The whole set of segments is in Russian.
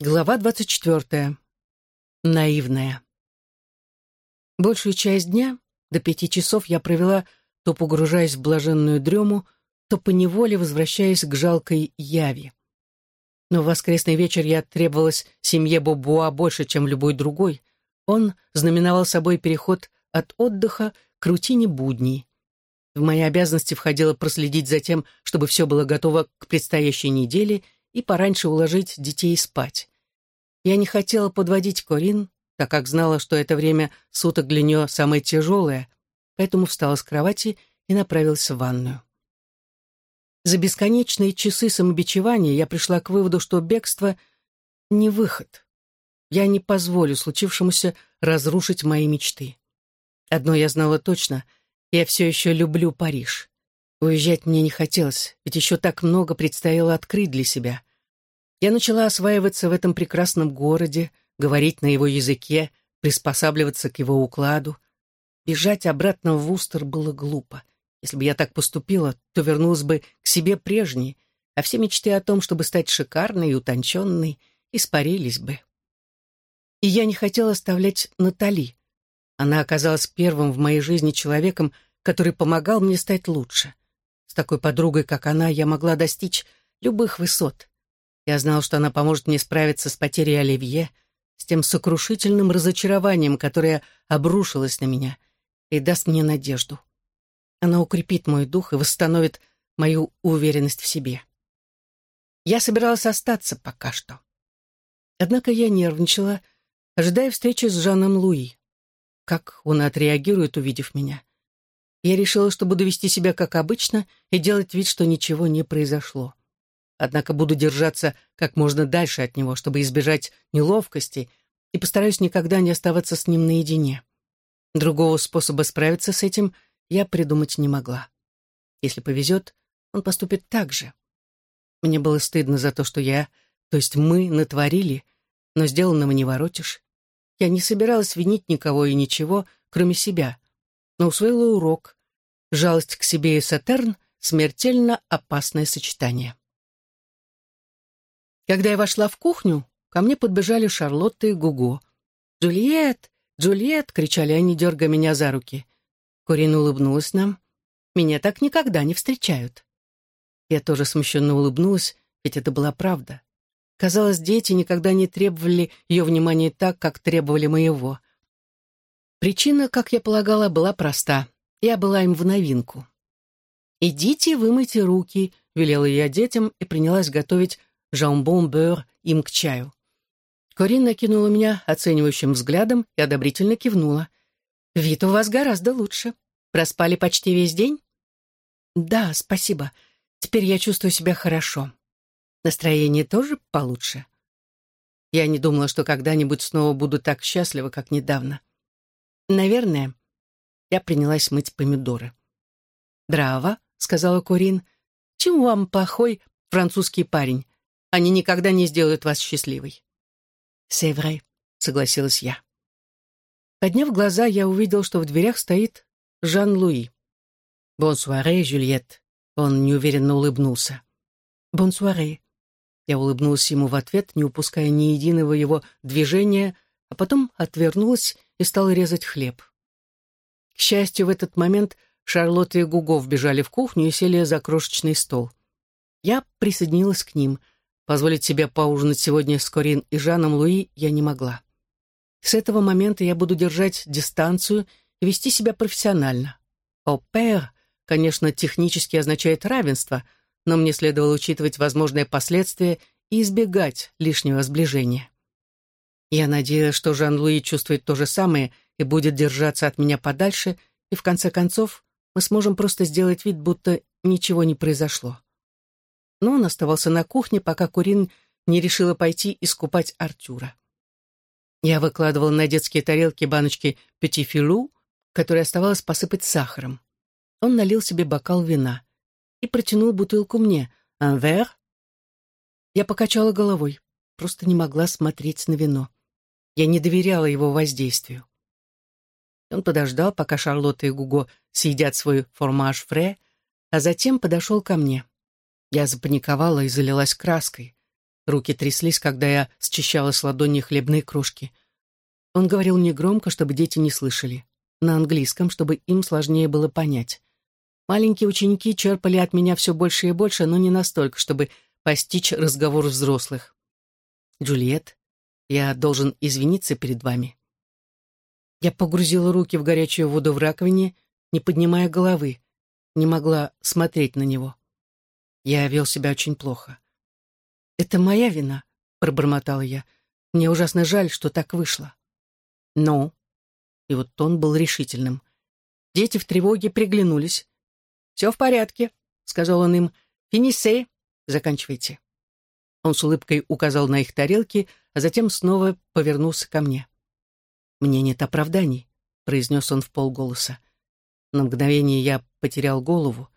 Глава двадцать четвертая. Наивная. Большую часть дня, до пяти часов, я провела, то погружаясь в блаженную дрему, то поневоле возвращаясь к жалкой яви. Но в воскресный вечер я требовалась семье Бобуа больше, чем любой другой. Он знаменовал собой переход от отдыха к рутине будней. В мои обязанности входило проследить за тем, чтобы все было готово к предстоящей неделе — и пораньше уложить детей спать. Я не хотела подводить Корин, так как знала, что это время суток для нее самое тяжелое, поэтому встала с кровати и направилась в ванную. За бесконечные часы самобичевания я пришла к выводу, что бегство — не выход. Я не позволю случившемуся разрушить мои мечты. Одно я знала точно — я все еще люблю Париж. Уезжать мне не хотелось, ведь еще так много предстояло открыть для себя. Я начала осваиваться в этом прекрасном городе, говорить на его языке, приспосабливаться к его укладу. Бежать обратно в Устер было глупо. Если бы я так поступила, то вернулась бы к себе прежней, а все мечты о том, чтобы стать шикарной и утонченной, испарились бы. И я не хотела оставлять Натали. Она оказалась первым в моей жизни человеком, который помогал мне стать лучше. С такой подругой, как она, я могла достичь любых высот. Я знал, что она поможет мне справиться с потерей Оливье, с тем сокрушительным разочарованием, которое обрушилось на меня, и даст мне надежду. Она укрепит мой дух и восстановит мою уверенность в себе. Я собиралась остаться пока что. Однако я нервничала, ожидая встречи с Жаном Луи. Как он отреагирует, увидев меня? Я решила, что буду вести себя как обычно и делать вид, что ничего не произошло. Однако буду держаться как можно дальше от него, чтобы избежать неловкости, и постараюсь никогда не оставаться с ним наедине. Другого способа справиться с этим я придумать не могла. Если повезет, он поступит так же. Мне было стыдно за то, что я, то есть мы, натворили, но сделанного не воротишь. Я не собиралась винить никого и ничего, кроме себя — но усвоила урок. Жалость к себе и Сатерн — смертельно опасное сочетание. Когда я вошла в кухню, ко мне подбежали Шарлотта и Гуго. «Джульет! Джульет!» — кричали они, дергая меня за руки. Корина улыбнулась нам. «Меня так никогда не встречают». Я тоже смущенно улыбнулась, ведь это была правда. Казалось, дети никогда не требовали ее внимания так, как требовали моего. Причина, как я полагала, была проста. Я была им в новинку. «Идите, вымойте руки», — велела я детям и принялась готовить жамбон-бeur им к чаю. Корин накинула меня оценивающим взглядом и одобрительно кивнула. «Вид у вас гораздо лучше. Проспали почти весь день?» «Да, спасибо. Теперь я чувствую себя хорошо. Настроение тоже получше?» Я не думала, что когда-нибудь снова буду так счастлива, как недавно. Наверное, я принялась мыть помидоры. «Драво», — сказала Курин, — «чем вам плохой французский парень? Они никогда не сделают вас счастливой». «C'est vrai», — согласилась я. Подняв глаза, я увидел, что в дверях стоит Жан-Луи. «Бонсуаре, Жюльет», — он неуверенно улыбнулся. «Бонсуаре». Я улыбнулась ему в ответ, не упуская ни единого его движения, а потом отвернулась и стал резать хлеб. К счастью, в этот момент Шарлотта и Гугов бежали в кухню и сели за крошечный стол. Я присоединилась к ним. Позволить себе поужинать сегодня с Корин и Жаном Луи я не могла. С этого момента я буду держать дистанцию и вести себя профессионально. «Опер», конечно, технически означает равенство, но мне следовало учитывать возможные последствия и избегать лишнего сближения. Я надеялась, что Жан-Луи чувствует то же самое и будет держаться от меня подальше, и в конце концов мы сможем просто сделать вид, будто ничего не произошло. Но он оставался на кухне, пока Курин не решила пойти искупать Артюра. Я выкладывала на детские тарелки баночки петифилу, которые оставалось посыпать сахаром. Он налил себе бокал вина и протянул бутылку мне. «Un verre?» Я покачала головой, просто не могла смотреть на вино. Я не доверяла его воздействию. Он подождал, пока Шарлотта и Гуго съедят свой формаж фре, а затем подошел ко мне. Я запаниковала и залилась краской. Руки тряслись, когда я счищала с ладони хлебные крошки. Он говорил негромко, чтобы дети не слышали. На английском, чтобы им сложнее было понять. Маленькие ученики черпали от меня все больше и больше, но не настолько, чтобы постичь разговор взрослых. «Джульет, я должен извиниться перед вами». Я погрузила руки в горячую воду в раковине, не поднимая головы, не могла смотреть на него. Я вел себя очень плохо. «Это моя вина», — пробормотала я. «Мне ужасно жаль, что так вышло». «Но...» И вот тон был решительным. Дети в тревоге приглянулись. «Все в порядке», — сказал он им. «Финисей, заканчивайте». Он с улыбкой указал на их тарелки, а затем снова повернулся ко мне. «Мне нет оправданий», — произнес он в полголоса. На мгновение я потерял голову.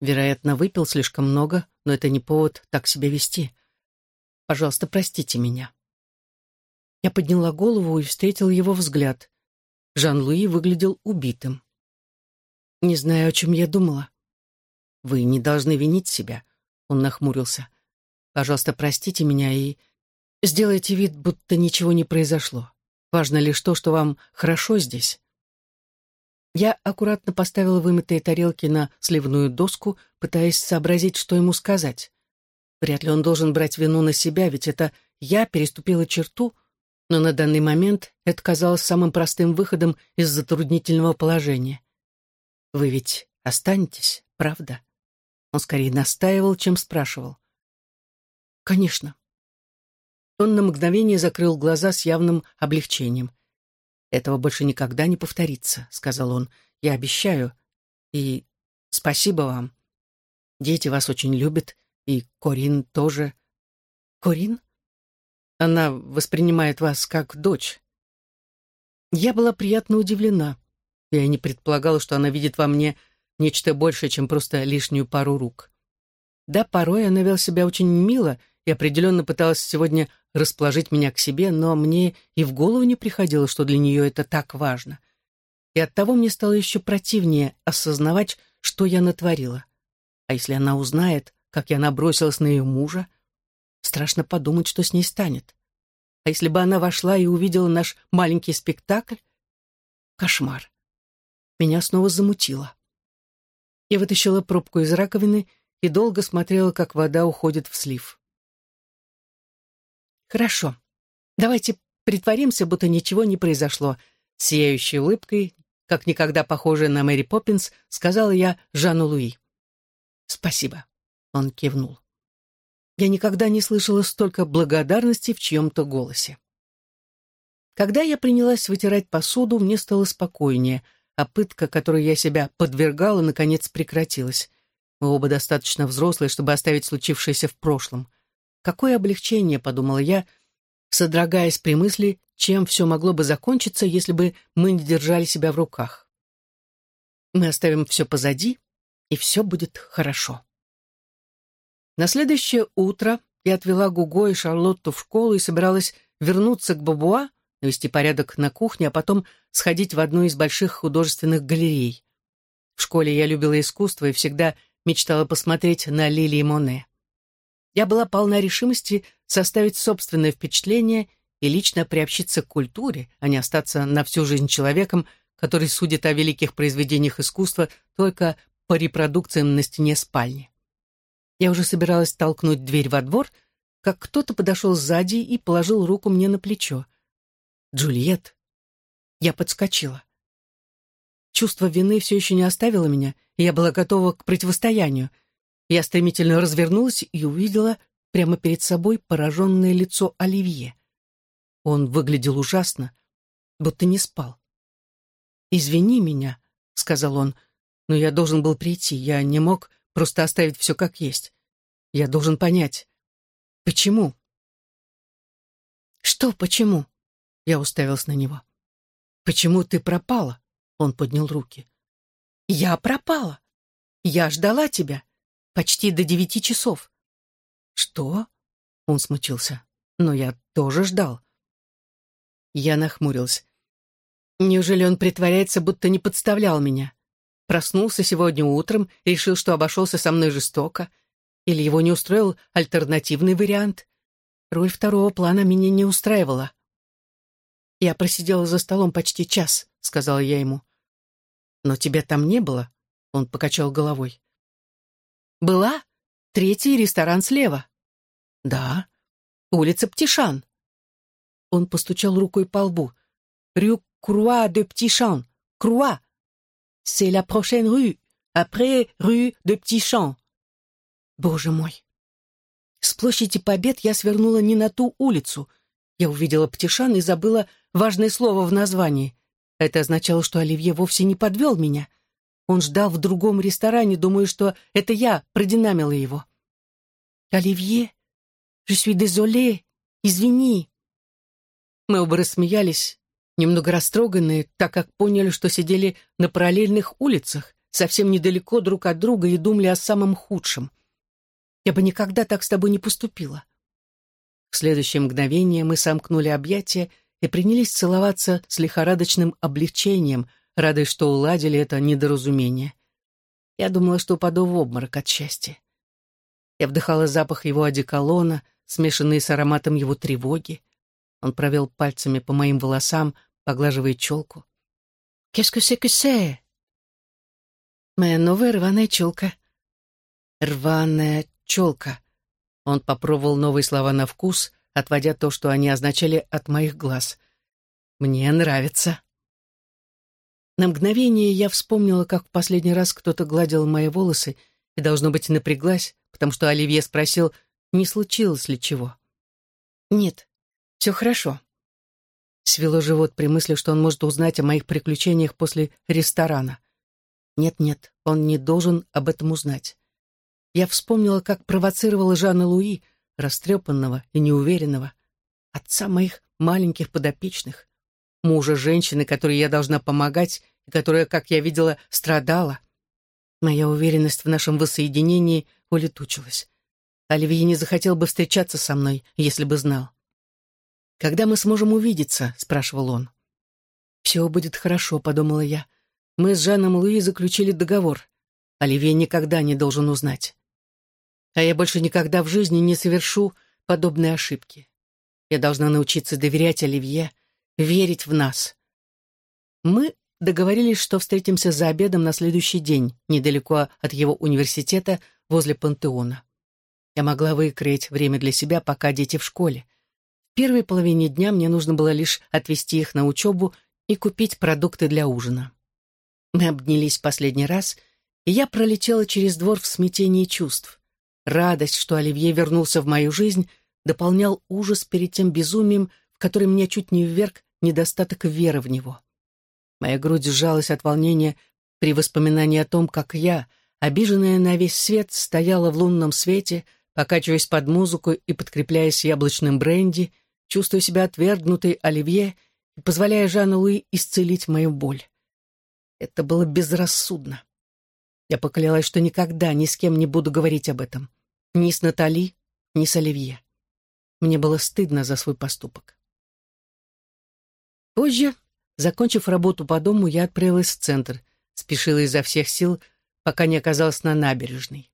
Вероятно, выпил слишком много, но это не повод так себя вести. Пожалуйста, простите меня. Я подняла голову и встретил его взгляд. Жан-Луи выглядел убитым. Не знаю, о чем я думала. Вы не должны винить себя, он нахмурился. Пожалуйста, простите меня и сделайте вид, будто ничего не произошло. Важно лишь то, что вам хорошо здесь. Я аккуратно поставила вымытые тарелки на сливную доску, пытаясь сообразить, что ему сказать. Вряд ли он должен брать вину на себя, ведь это я переступила черту, но на данный момент это казалось самым простым выходом из затруднительного положения. «Вы ведь останетесь, правда?» Он скорее настаивал, чем спрашивал. «Конечно». Он на мгновение закрыл глаза с явным облегчением. «Этого больше никогда не повторится», — сказал он. «Я обещаю. И спасибо вам. Дети вас очень любят, и Корин тоже». «Корин?» «Она воспринимает вас как дочь». Я была приятно удивлена. Я не предполагала, что она видит во мне нечто большее, чем просто лишнюю пару рук. Да, порой она вела себя очень мило и определенно пыталась сегодня расположить меня к себе, но мне и в голову не приходило, что для нее это так важно. И оттого мне стало еще противнее осознавать, что я натворила. А если она узнает, как я набросилась на ее мужа, страшно подумать, что с ней станет. А если бы она вошла и увидела наш маленький спектакль? Кошмар. Меня снова замутило. Я вытащила пробку из раковины и долго смотрела, как вода уходит в слив. «Хорошо. Давайте притворимся, будто ничего не произошло», сияющей улыбкой, как никогда похожая на Мэри Поппинс, сказала я Жанну Луи. «Спасибо», — он кивнул. Я никогда не слышала столько благодарности в чьем-то голосе. Когда я принялась вытирать посуду, мне стало спокойнее, а пытка, которой я себя подвергала, наконец прекратилась. Мы оба достаточно взрослые, чтобы оставить случившееся в прошлом — Какое облегчение, подумала я, содрогаясь при мысли, чем все могло бы закончиться, если бы мы не держали себя в руках. Мы оставим все позади, и все будет хорошо. На следующее утро я отвела Гуго и Шарлотту в школу и собиралась вернуться к Бабуа, навести порядок на кухне, а потом сходить в одну из больших художественных галерей. В школе я любила искусство и всегда мечтала посмотреть на Лили Моне. Я была полна решимости составить собственное впечатление и лично приобщиться к культуре, а не остаться на всю жизнь человеком, который судит о великих произведениях искусства только по репродукциям на стене спальни. Я уже собиралась толкнуть дверь во двор, как кто-то подошел сзади и положил руку мне на плечо. «Джульет!» Я подскочила. Чувство вины все еще не оставило меня, и я была готова к противостоянию — я стремительно развернулась и увидела прямо перед собой пораженное лицо Оливье. Он выглядел ужасно, будто не спал. «Извини меня», — сказал он, — «но я должен был прийти. Я не мог просто оставить все как есть. Я должен понять, почему». «Что почему?» — я уставилась на него. «Почему ты пропала?» — он поднял руки. «Я пропала. Я ждала тебя. Почти до девяти часов. Что? Он смутился. Но я тоже ждал. Я нахмурился. Неужели он притворяется, будто не подставлял меня? Проснулся сегодня утром решил, что обошелся со мной жестоко? Или его не устроил альтернативный вариант? Роль второго плана меня не устраивала. «Я просидела за столом почти час», — сказала я ему. «Но тебя там не было?» — он покачал головой. «Была? Третий ресторан слева». «Да. Улица Птишан». Он постучал рукой по лбу. «Рю Круа де Птишан. Круа. C'est la prochaine rue. Après rue de Птишан». Боже мой! С площади Побед я свернула не на ту улицу. Я увидела Птишан и забыла важное слово в названии. Это означало, что Оливье вовсе не подвел меня. Он ждал в другом ресторане, думая, что это я продинамила его. «Оливье, je suis désolé, извини». Мы оба рассмеялись, немного растроганные, так как поняли, что сидели на параллельных улицах, совсем недалеко друг от друга и думали о самом худшем. Я бы никогда так с тобой не поступила. В следующее мгновение мы сомкнули объятия и принялись целоваться с лихорадочным облегчением, радуясь, что уладили это недоразумение. Я думала, что упаду в обморок от счастья. Я вдыхала запах его одеколона, смешанный с ароматом его тревоги. Он провел пальцами по моим волосам, поглаживая челку. «Qu'est-ce que c'est que c'est?» «Моя новая рваная челка». «Рваная челка». Он попробовал новые слова на вкус, отводя то, что они означали от моих глаз. «Мне нравится». На мгновение я вспомнила, как в последний раз кто-то гладил мои волосы и, должно быть, напряглась, потому что Оливье спросил, не случилось ли чего. «Нет, все хорошо». Свело живот при мысли, что он может узнать о моих приключениях после ресторана. Нет-нет, он не должен об этом узнать я вспомнила, как провоцировала Жанна Луи, растрепанного и неуверенного, отца моих маленьких подопечных, мужа женщины, которой я должна помогать и которая, как я видела, страдала. Моя уверенность в нашем воссоединении улетучилась. Оливье не захотел бы встречаться со мной, если бы знал. «Когда мы сможем увидеться?» — спрашивал он. «Все будет хорошо», — подумала я. «Мы с Жаном Луи заключили договор. Оливье никогда не должен узнать а я больше никогда в жизни не совершу подобные ошибки. Я должна научиться доверять Оливье, верить в нас. Мы договорились, что встретимся за обедом на следующий день, недалеко от его университета, возле пантеона. Я могла выкроить время для себя, пока дети в школе. В первой половине дня мне нужно было лишь отвезти их на учебу и купить продукты для ужина. Мы обнялись последний раз, и я пролетела через двор в смятении чувств. Радость, что Оливье вернулся в мою жизнь, дополнял ужас перед тем безумием, в который меня чуть не вверг недостаток веры в него. Моя грудь сжалась от волнения при воспоминании о том, как я, обиженная на весь свет, стояла в лунном свете, покачиваясь под музыку и подкрепляясь яблочным бренди, чувствуя себя отвергнутой Оливье и позволяя Жанну Луи исцелить мою боль. Это было безрассудно. Я поклялась, что никогда ни с кем не буду говорить об этом. Ни с Натали, ни с Оливье. Мне было стыдно за свой поступок. Позже, закончив работу по дому, я отправилась в центр, спешила изо всех сил, пока не оказалась на набережной.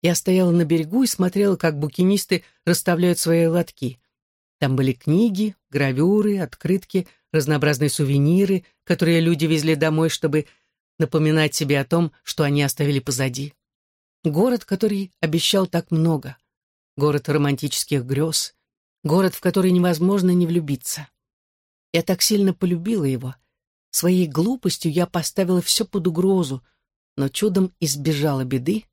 Я стояла на берегу и смотрела, как букинисты расставляют свои лотки. Там были книги, гравюры, открытки, разнообразные сувениры, которые люди везли домой, чтобы напоминать себе о том, что они оставили позади. Город, который обещал так много. Город романтических грез. Город, в который невозможно не влюбиться. Я так сильно полюбила его. Своей глупостью я поставила все под угрозу, но чудом избежала беды.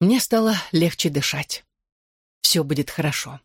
Мне стало легче дышать. Все будет хорошо.